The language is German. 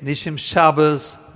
nicht im Schabbos,